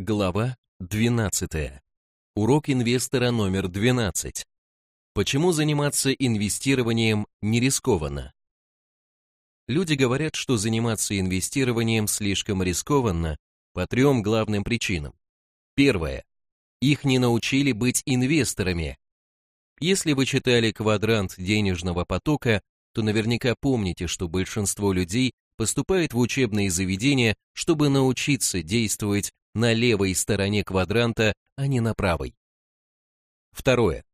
Глава 12. Урок инвестора номер 12. Почему заниматься инвестированием не рискованно? Люди говорят, что заниматься инвестированием слишком рискованно по трем главным причинам. Первое. Их не научили быть инвесторами. Если вы читали квадрант денежного потока, то наверняка помните, что большинство людей поступает в учебные заведения, чтобы научиться действовать на левой стороне квадранта, а не на правой. Второе.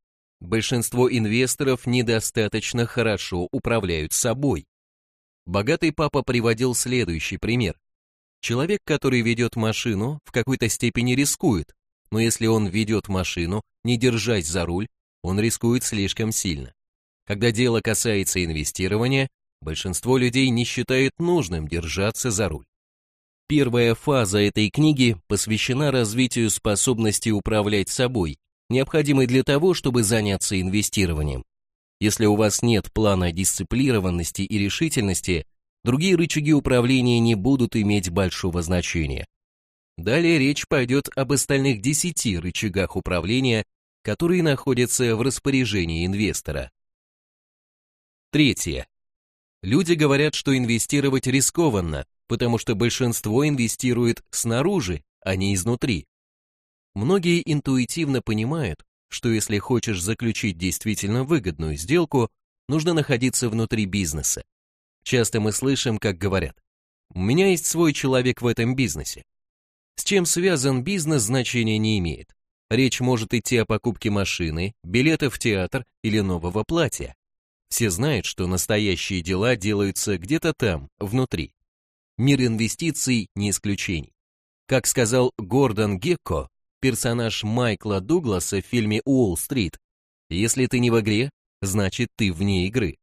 Большинство инвесторов недостаточно хорошо управляют собой. Богатый папа приводил следующий пример. Человек, который ведет машину, в какой-то степени рискует, но если он ведет машину, не держась за руль, он рискует слишком сильно. Когда дело касается инвестирования, большинство людей не считает нужным держаться за руль. Первая фаза этой книги посвящена развитию способности управлять собой, необходимой для того, чтобы заняться инвестированием. Если у вас нет плана дисциплированности и решительности, другие рычаги управления не будут иметь большого значения. Далее речь пойдет об остальных 10 рычагах управления, которые находятся в распоряжении инвестора. Третье. Люди говорят, что инвестировать рискованно, потому что большинство инвестирует снаружи, а не изнутри. Многие интуитивно понимают, что если хочешь заключить действительно выгодную сделку, нужно находиться внутри бизнеса. Часто мы слышим, как говорят, «У меня есть свой человек в этом бизнесе». С чем связан бизнес, значения не имеет. Речь может идти о покупке машины, билета в театр или нового платья. Все знают, что настоящие дела делаются где-то там, внутри. Мир инвестиций не исключений. Как сказал Гордон Гекко, персонаж Майкла Дугласа в фильме «Уолл-стрит», если ты не в игре, значит ты вне игры.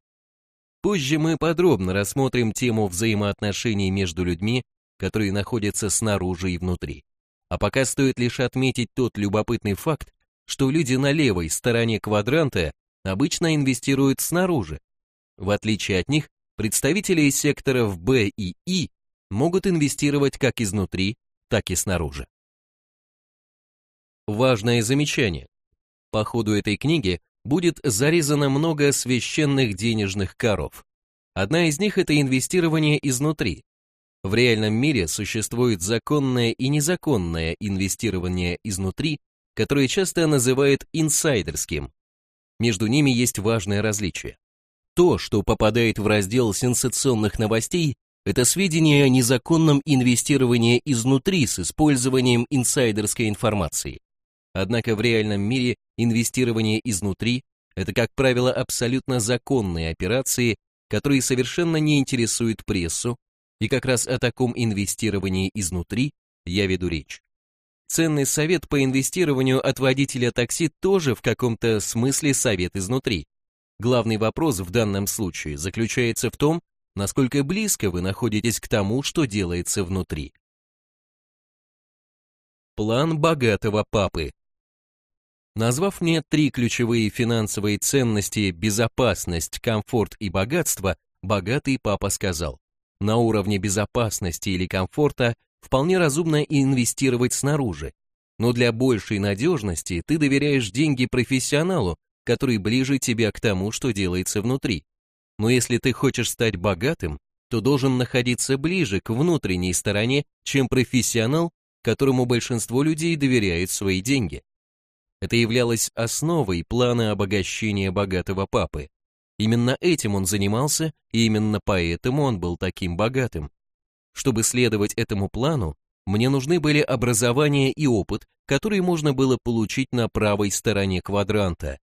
Позже мы подробно рассмотрим тему взаимоотношений между людьми, которые находятся снаружи и внутри. А пока стоит лишь отметить тот любопытный факт, что люди на левой стороне квадранта обычно инвестируют снаружи. В отличие от них, представители секторов Б и И могут инвестировать как изнутри, так и снаружи. Важное замечание. По ходу этой книги будет зарезано много священных денежных коров. Одна из них – это инвестирование изнутри. В реальном мире существует законное и незаконное инвестирование изнутри, которое часто называют инсайдерским. Между ними есть важное различие. То, что попадает в раздел сенсационных новостей, это сведения о незаконном инвестировании изнутри с использованием инсайдерской информации. Однако в реальном мире инвестирование изнутри – это, как правило, абсолютно законные операции, которые совершенно не интересуют прессу, и как раз о таком инвестировании изнутри я веду речь. Ценный совет по инвестированию от водителя такси тоже в каком-то смысле совет изнутри. Главный вопрос в данном случае заключается в том, насколько близко вы находитесь к тому, что делается внутри. План богатого папы. Назвав мне три ключевые финансовые ценности безопасность, комфорт и богатство, богатый папа сказал, на уровне безопасности или комфорта вполне разумно инвестировать снаружи, но для большей надежности ты доверяешь деньги профессионалу, который ближе тебя к тому, что делается внутри. Но если ты хочешь стать богатым, то должен находиться ближе к внутренней стороне, чем профессионал, которому большинство людей доверяет свои деньги. Это являлось основой плана обогащения богатого папы. Именно этим он занимался, и именно поэтому он был таким богатым. Чтобы следовать этому плану, мне нужны были образование и опыт, которые можно было получить на правой стороне квадранта.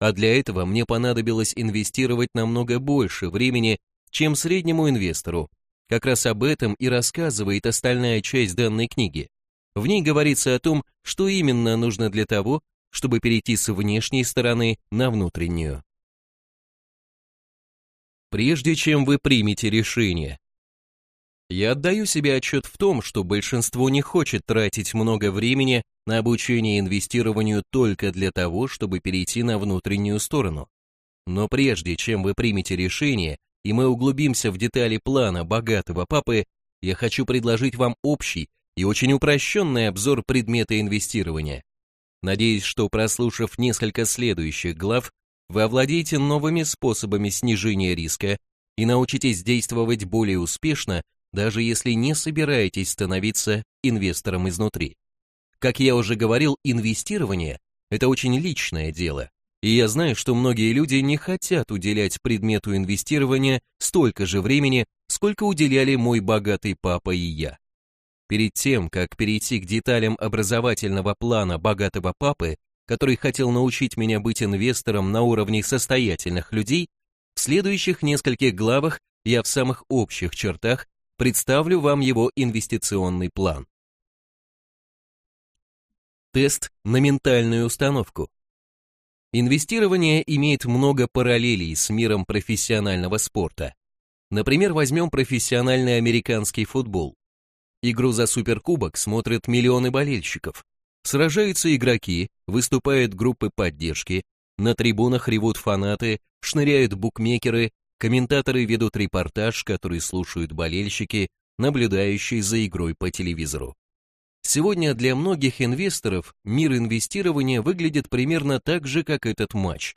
А для этого мне понадобилось инвестировать намного больше времени, чем среднему инвестору. Как раз об этом и рассказывает остальная часть данной книги. В ней говорится о том, что именно нужно для того, чтобы перейти с внешней стороны на внутреннюю. Прежде чем вы примете решение, я отдаю себе отчет в том, что большинство не хочет тратить много времени на обучение инвестированию только для того, чтобы перейти на внутреннюю сторону. Но прежде чем вы примете решение, и мы углубимся в детали плана богатого папы, я хочу предложить вам общий и очень упрощенный обзор предмета инвестирования. Надеюсь, что прослушав несколько следующих глав, вы овладеете новыми способами снижения риска и научитесь действовать более успешно, даже если не собираетесь становиться инвестором изнутри. Как я уже говорил, инвестирование – это очень личное дело, и я знаю, что многие люди не хотят уделять предмету инвестирования столько же времени, сколько уделяли мой богатый папа и я. Перед тем, как перейти к деталям образовательного плана богатого папы, который хотел научить меня быть инвестором на уровне состоятельных людей, в следующих нескольких главах я в самых общих чертах представлю вам его инвестиционный план. Тест на ментальную установку. Инвестирование имеет много параллелей с миром профессионального спорта. Например, возьмем профессиональный американский футбол. Игру за суперкубок смотрят миллионы болельщиков. Сражаются игроки, выступают группы поддержки, на трибунах ревут фанаты, шныряют букмекеры, комментаторы ведут репортаж, который слушают болельщики, наблюдающие за игрой по телевизору. Сегодня для многих инвесторов мир инвестирования выглядит примерно так же, как этот матч.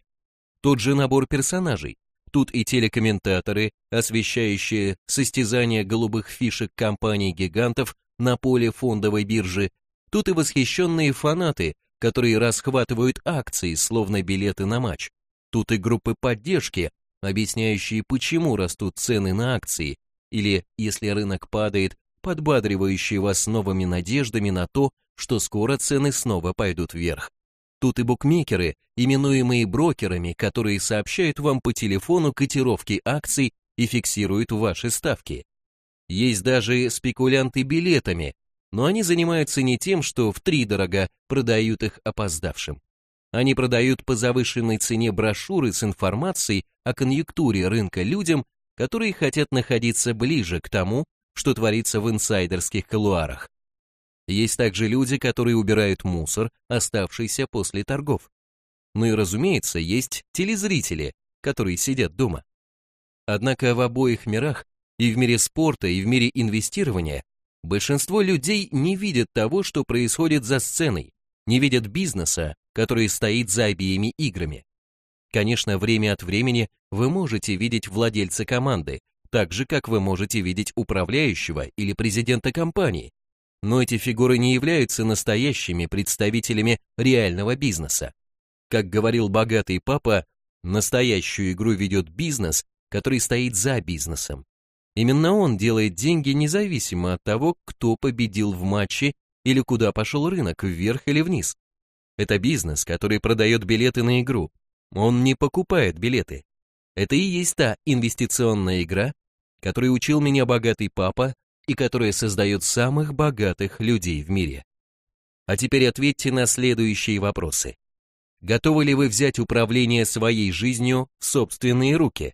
Тот же набор персонажей. Тут и телекомментаторы, освещающие состязания голубых фишек компаний-гигантов на поле фондовой биржи. Тут и восхищенные фанаты, которые расхватывают акции, словно билеты на матч. Тут и группы поддержки, объясняющие, почему растут цены на акции, или, если рынок падает, подбадривающие вас новыми надеждами на то, что скоро цены снова пойдут вверх. Тут и букмекеры, именуемые брокерами, которые сообщают вам по телефону котировки акций и фиксируют ваши ставки. Есть даже спекулянты билетами, но они занимаются не тем, что втридорога продают их опоздавшим. Они продают по завышенной цене брошюры с информацией о конъюнктуре рынка людям, которые хотят находиться ближе к тому, что творится в инсайдерских колуарах. Есть также люди, которые убирают мусор, оставшийся после торгов. Ну и разумеется, есть телезрители, которые сидят дома. Однако в обоих мирах, и в мире спорта, и в мире инвестирования, большинство людей не видят того, что происходит за сценой, не видят бизнеса, который стоит за обеими играми. Конечно, время от времени вы можете видеть владельца команды, так же, как вы можете видеть управляющего или президента компании. Но эти фигуры не являются настоящими представителями реального бизнеса. Как говорил богатый папа, настоящую игру ведет бизнес, который стоит за бизнесом. Именно он делает деньги независимо от того, кто победил в матче или куда пошел рынок, вверх или вниз. Это бизнес, который продает билеты на игру. Он не покупает билеты. Это и есть та инвестиционная игра, которой учил меня богатый папа и которая создает самых богатых людей в мире. А теперь ответьте на следующие вопросы. Готовы ли вы взять управление своей жизнью в собственные руки?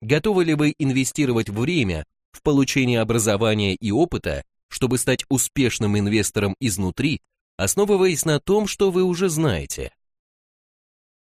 Готовы ли вы инвестировать время в получение образования и опыта, чтобы стать успешным инвестором изнутри, основываясь на том, что вы уже знаете?